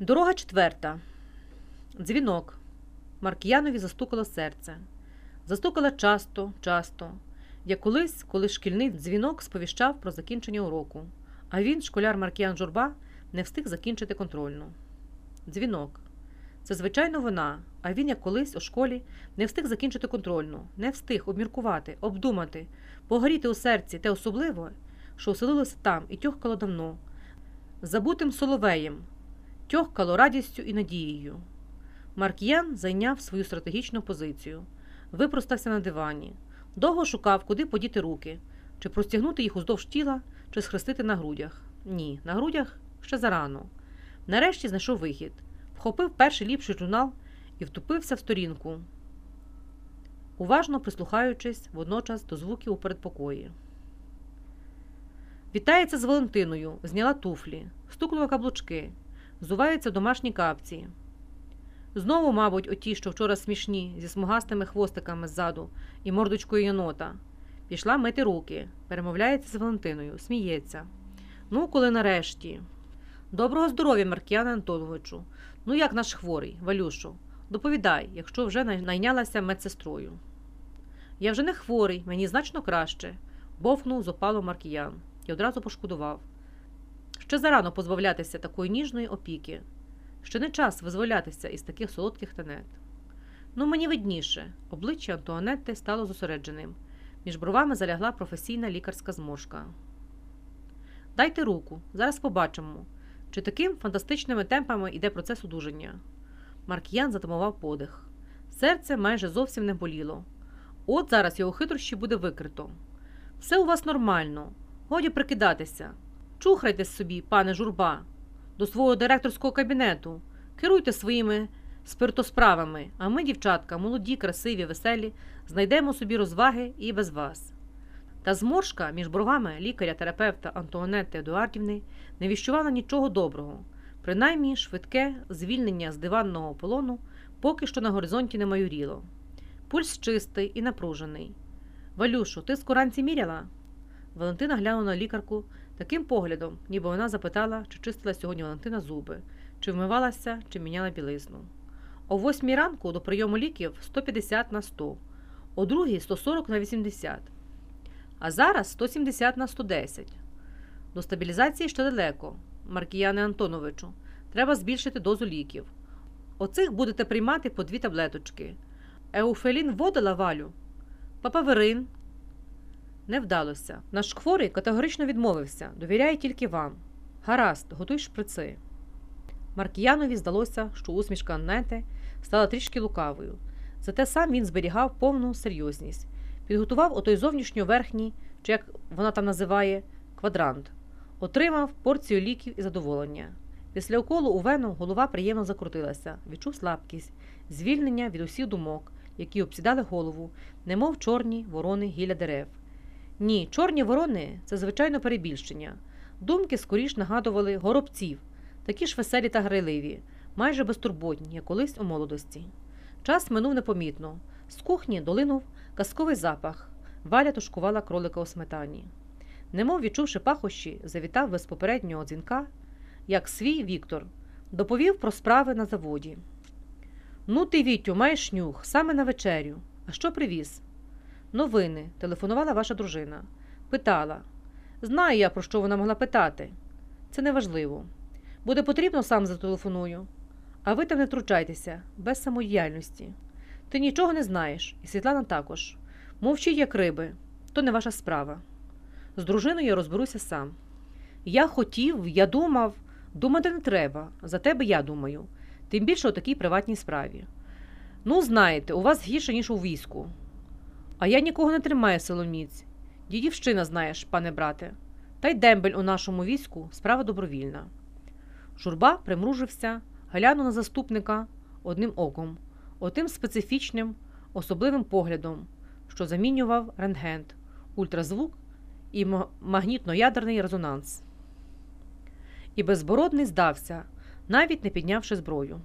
Дорога четверта. Дзвінок. Маркіянові застукало серце. Застукало часто, часто, як колись, коли шкільний дзвінок сповіщав про закінчення уроку, а він, школяр Маркіян Журба, не встиг закінчити контрольну. Дзвінок. Це, звичайно, вона, а він, як колись у школі, не встиг закінчити контрольну, не встиг обміркувати, обдумати, погоріти у серці те особливе, що оселилося там і тьохкало давно, забутим соловеєм, тьохкало радістю і надією. Марк'ян зайняв свою стратегічну позицію, випростався на дивані, довго шукав, куди подіти руки, чи простягнути їх уздовж тіла, чи схрестити на грудях. Ні, на грудях ще зарано. Нарешті знайшов вихід, вхопив перший ліпший журнал і втупився в сторінку, уважно прислухаючись водночас до звуків у передпокої. Вітається з Валентиною, зняла туфлі, стукнула каблучки, зувається в домашні капці. Знову, мабуть, оті, що вчора смішні, зі смугастими хвостиками ззаду і мордочкою єнота. Пішла мити руки, перемовляється з Валентиною, сміється. Ну, коли нарешті. Доброго здоров'я, Маркіяне Антоновичу. Ну, як наш хворий, Валюшо, доповідай, якщо вже найнялася медсестрою. Я вже не хворий, мені значно краще, бовкнув з опалу Маркіян і одразу пошкодував. Ще зарано позбавлятися такої ніжної опіки. Ще не час визволятися із таких солодких тенет. Ну, мені видніше, обличчя Антуанетти стало зосередженим. Між бровами залягла професійна лікарська зморшка. Дайте руку, зараз побачимо, чи таким фантастичними темпами йде процес одужання. Марк'ян затамував подих. Серце майже зовсім не боліло. От зараз його хитрощі буде викрито. Все у вас нормально, годі прикидатися. Чухрайтесь собі, пане журба, до свого директорського кабінету, керуйте своїми спиртосправами, а ми, дівчатка, молоді, красиві, веселі, знайдемо собі розваги і без вас. Та зморшка між бровами лікаря-терапевта Антуанетти Едуардівни не віщувала нічого доброго, принаймні швидке звільнення з диванного полону поки що на горизонті не майоріло. Пульс чистий і напружений. Валюшу, ти скоранці міряла? Валентина глянула на лікарку таким поглядом, ніби вона запитала, чи чистила сьогодні Валентина зуби, чи вмивалася, чи міняла білизну. О восьмій ранку до прийому ліків 150 на 100, о другій 140 на 80, а зараз 170 на 110. До стабілізації ще далеко, Маркіяне Антоновичу. Треба збільшити дозу ліків. Оцих будете приймати по дві таблеточки. Еуфелін вводила валю. Папаверин. Не вдалося. Наш хворий категорично відмовився, довіряє тільки вам. Гаразд, готуй шприци. Маркіянові здалося, що усмішка Аннети стала трішки лукавою. Зате сам він зберігав повну серйозність. Підготував отой зовнішньо верхній, чи як вона там називає, квадрант. Отримав порцію ліків і задоволення. Після уколу у вену голова приємно закрутилася, відчув слабкість, звільнення від усіх думок, які обсідали голову, немов чорні ворони гілля дерев. Ні, чорні ворони це звичайно перебільшення. Думки скоріш нагадували горобців, такі ж веселі та грайливі, майже безтурботні, як колись у молодості. Час минув непомітно. З кухні долинув казковий запах. Валя тушкувала кролика у сметані. Немов відчувши пахощі, завітав без попереднього дзвінка, як свій Віктор, доповів про справи на заводі. Ну, ти, Вітю, маєш нюх, саме на вечерю. А що привіз? Новини, телефонувала ваша дружина. Питала. Знаю я, про що вона могла питати. Це неважливо. Буде потрібно, сам зателефоную. А ви там не втручайтеся, без самодіяльності. Ти нічого не знаєш, і Світлана також. Мовчіть, як риби, то не ваша справа. З дружиною я розберуся сам. Я хотів, я думав, думати не треба, за тебе я думаю, тим більше у такій приватній справі. Ну, знаєте, у вас гірше, ніж у війську. А я нікого не тримаю силоміць. Дідівщина, знаєш, пане брате. Та й дембель у нашому війську справа добровільна. Журба примружився, глянув на заступника одним оком, отим специфічним, особливим поглядом, що замінював рентгент, ультразвук і магнітно-ядерний резонанс. І безбородний здався, навіть не піднявши зброю.